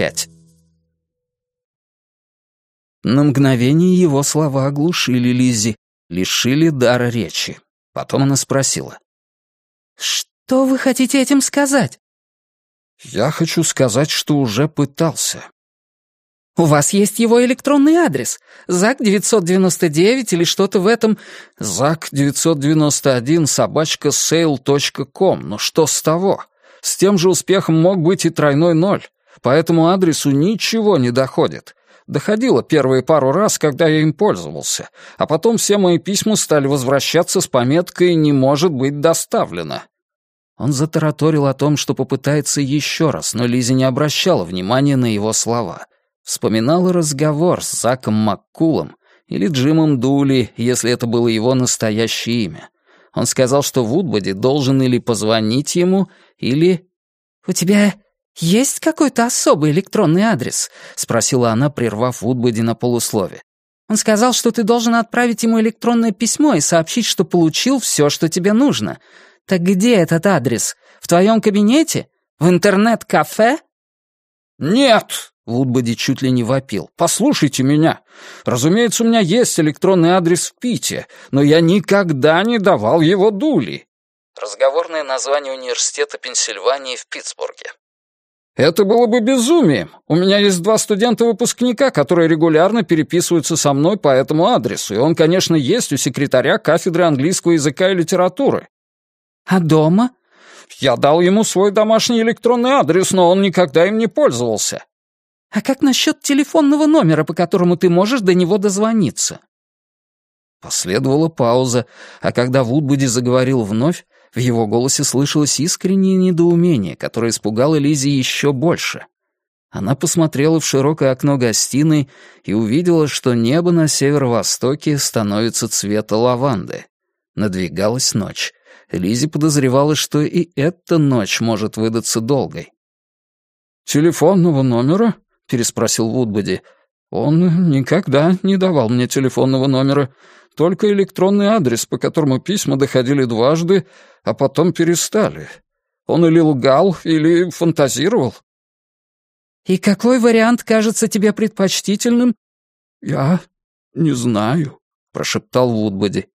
пять. На мгновение его слова оглушили Лизи, лишили дара речи. Потом она спросила. «Что вы хотите этим сказать?» «Я хочу сказать, что уже пытался». «У вас есть его электронный адрес. ЗАК-999 или что-то в этом...» «ЗАК-991 собачка sale.com. Но что с того? С тем же успехом мог быть и тройной ноль. По этому адресу ничего не доходит. Доходило первые пару раз, когда я им пользовался, а потом все мои письма стали возвращаться с пометкой «не может быть доставлено». Он затараторил о том, что попытается еще раз, но Лизи не обращала внимания на его слова. Вспоминала разговор с Заком Маккулом или Джимом Дули, если это было его настоящее имя. Он сказал, что Вудбоди должен или позвонить ему, или... «У тебя «Есть какой-то особый электронный адрес?» — спросила она, прервав Вудбоди на полуслове. «Он сказал, что ты должен отправить ему электронное письмо и сообщить, что получил все, что тебе нужно. Так где этот адрес? В твоем кабинете? В интернет-кафе?» «Нет!» — Вудбоди чуть ли не вопил. «Послушайте меня. Разумеется, у меня есть электронный адрес в Пите, но я никогда не давал его Дули». Разговорное название университета Пенсильвании в Питтсбурге. Это было бы безумием. У меня есть два студента-выпускника, которые регулярно переписываются со мной по этому адресу, и он, конечно, есть у секретаря кафедры английского языка и литературы. А дома? Я дал ему свой домашний электронный адрес, но он никогда им не пользовался. А как насчет телефонного номера, по которому ты можешь до него дозвониться? Последовала пауза, а когда Вудбуди заговорил вновь, в его голосе слышалось искреннее недоумение, которое испугало Лизи еще больше. Она посмотрела в широкое окно гостиной и увидела, что небо на северо-востоке становится цвета лаванды. Надвигалась ночь. Лизи подозревала, что и эта ночь может выдаться долгой. «Телефонного номера?» — переспросил Вудбоди. «Он никогда не давал мне телефонного номера только электронный адрес, по которому письма доходили дважды, а потом перестали. Он или лгал, или фантазировал. «И какой вариант кажется тебе предпочтительным?» «Я не знаю», — прошептал Вудбоди.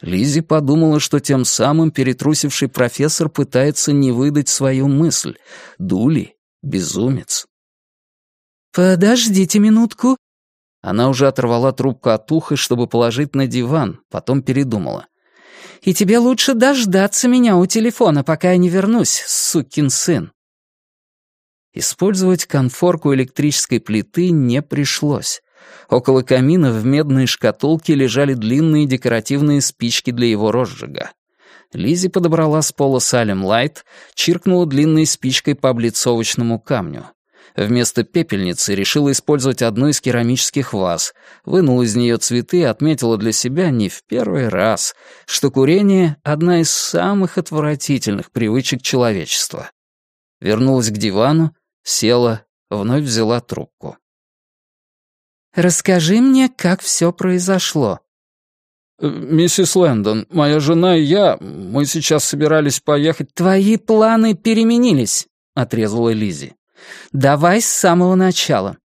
Лизи подумала, что тем самым перетрусивший профессор пытается не выдать свою мысль. Дули — безумец. «Подождите минутку», она уже оторвала трубку от уха, чтобы положить на диван, потом передумала. «И тебе лучше дождаться меня у телефона, пока я не вернусь, сукин сын». Использовать конфорку электрической плиты не пришлось. Около камина в медной шкатулке лежали длинные декоративные спички для его розжига. Лизи подобрала с пола Салем Лайт, чиркнула длинной спичкой по облицовочному камню. Вместо пепельницы решила использовать одну из керамических ваз, вынула из нее цветы и отметила для себя не в первый раз, что курение — одна из самых отвратительных привычек человечества. Вернулась к дивану, села, вновь взяла трубку. «Расскажи мне, как все произошло», э, «Миссис Лэндон, моя жена и я, мы сейчас собирались поехать...» «Твои планы переменились», — отрезала Лизи. Давай с самого начала.